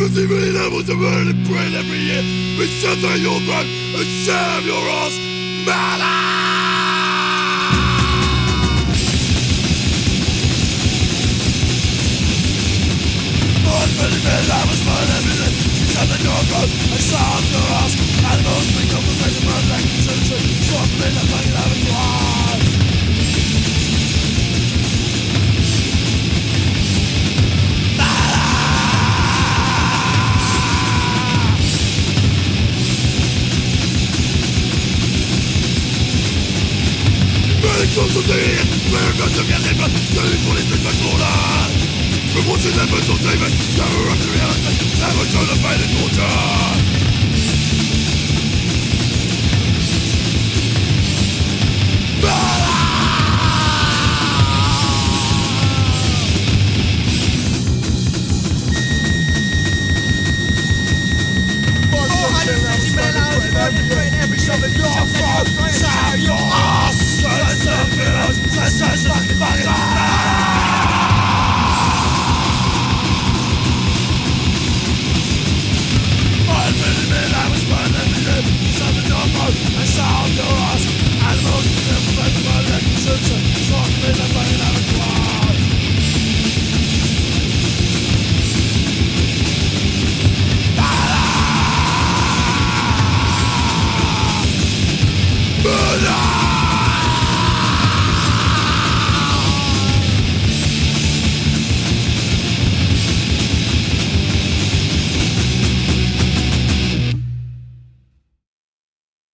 even able to burn and pray every year. With shelter your blood and share your ass. Men I was born everything Something your blood I saw your ass. Animals become the face of my neck Citizen Swap me the Médicos sont des Americans de bien des plans Salut pour les trucs pas trop là moi c'est never so safe Never up to reality Never turn to fight and Murder!